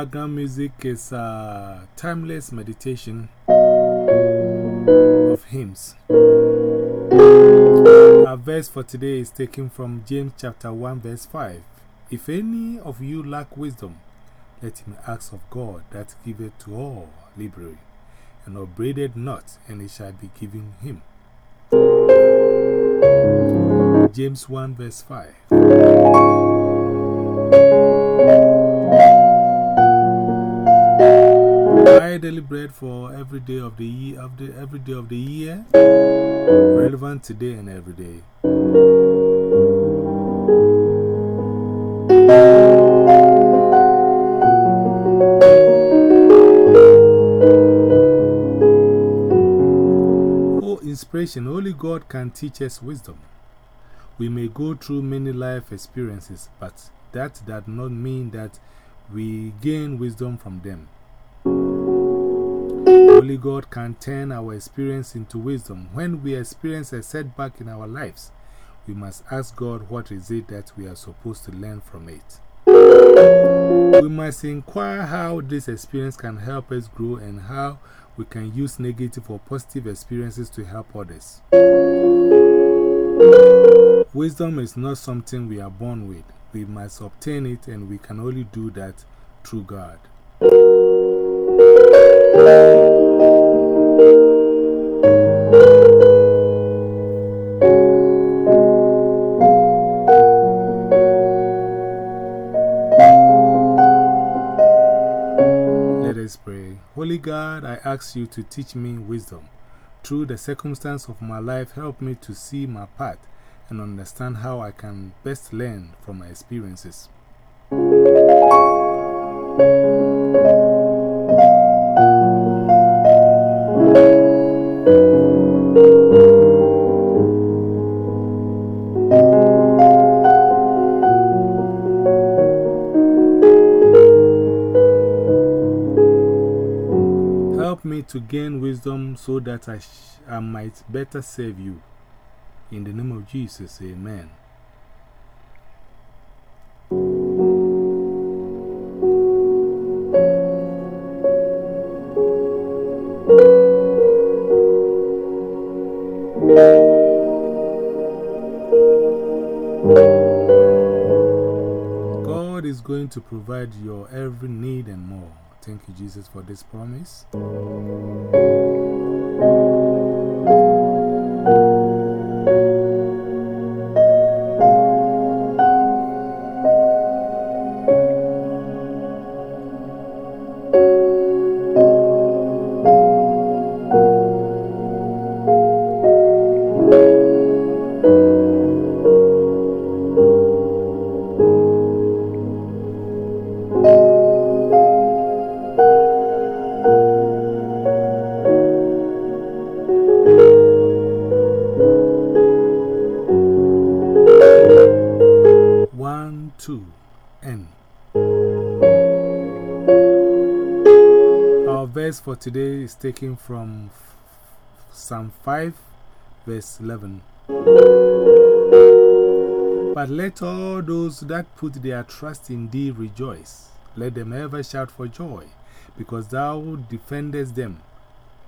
background music is a timeless meditation of hymns. Our verse for today is taken from James chapter 1, verse 5. If any of you lack wisdom, let him ask of God that giveth to all liberally, and upbraideth not, and it shall be given him. James 1, verse 5. Daily bread for every day of the year, of the, every day of the year, relevant today and every day. Oh, inspiration, only God can teach us wisdom. We may go through many life experiences, but that does not mean that we gain wisdom from them. Only God can turn our experience into wisdom. When we experience a setback in our lives, we must ask God what is it that we are supposed to learn from it. We must inquire how this experience can help us grow and how we can use negative or positive experiences to help others. Wisdom is not something we are born with. We must obtain it, and we can only do that through God. Let us pray. Holy God, I ask you to teach me wisdom. Through the circumstance of my life, help me to see my path and understand how I can best learn from my experiences. To gain wisdom so that I, I might better serve you. In the name of Jesus, amen. God is going to provide your every need and more. Thank you, Jesus, for this promise. One, two, N. Our verse for today is taken from Psalm 5, verse 11. But let all those that put their trust in thee rejoice. Let them ever shout for joy, because thou defendest them.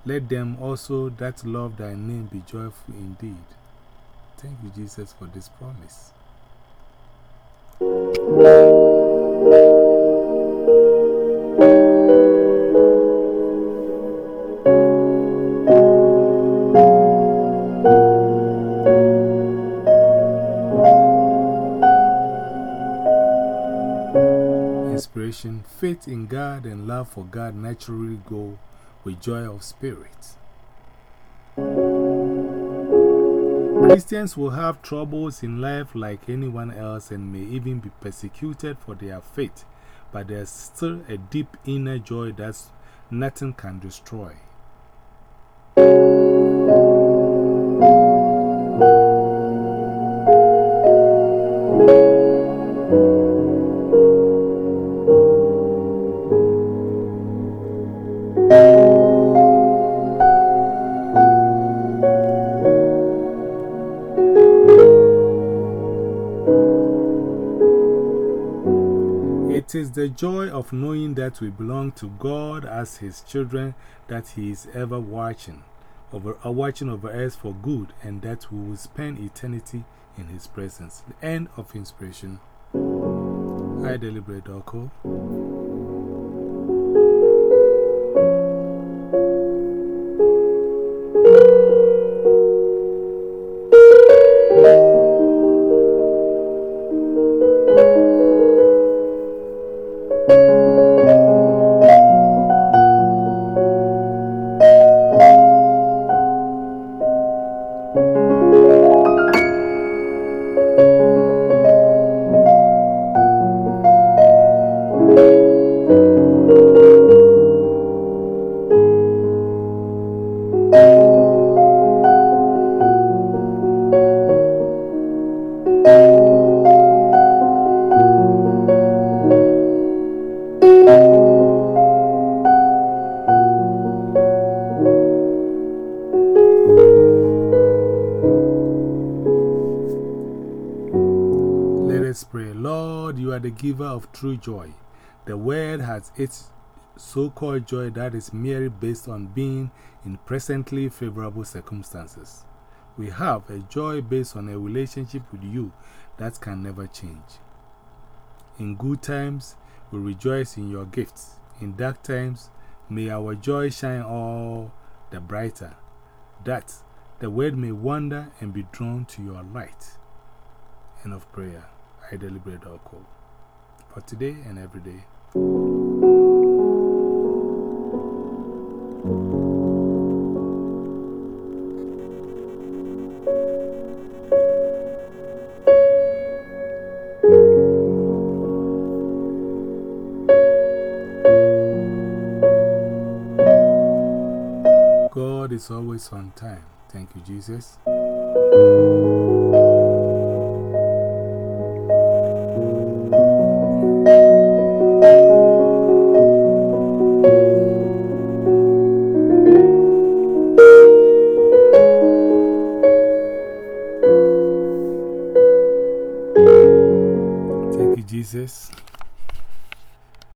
Let them also that love thy name be joyful indeed. Thank you, Jesus, for this promise. Inspiration, faith in God and love for God naturally go with joy of spirit. Christians will have troubles in life like anyone else and may even be persecuted for their faith, but there's still a deep inner joy that nothing can destroy. It is the joy of knowing that we belong to God as His children, that He is ever watching over, uh, watching over us for good, and that we will spend eternity in His presence. End of inspiration. iDailyBread, Doko. the giver of true joy. The world has its so called joy that is merely based on being in presently favorable circumstances. We have a joy based on a relationship with you that can never change. In good times, we rejoice in your gifts. In dark times, may our joy shine all the brighter, that the world may wonder and be drawn to your light. End of prayer. iDailyBread our call for today and every day. God is always on time. Thank you. Jesus.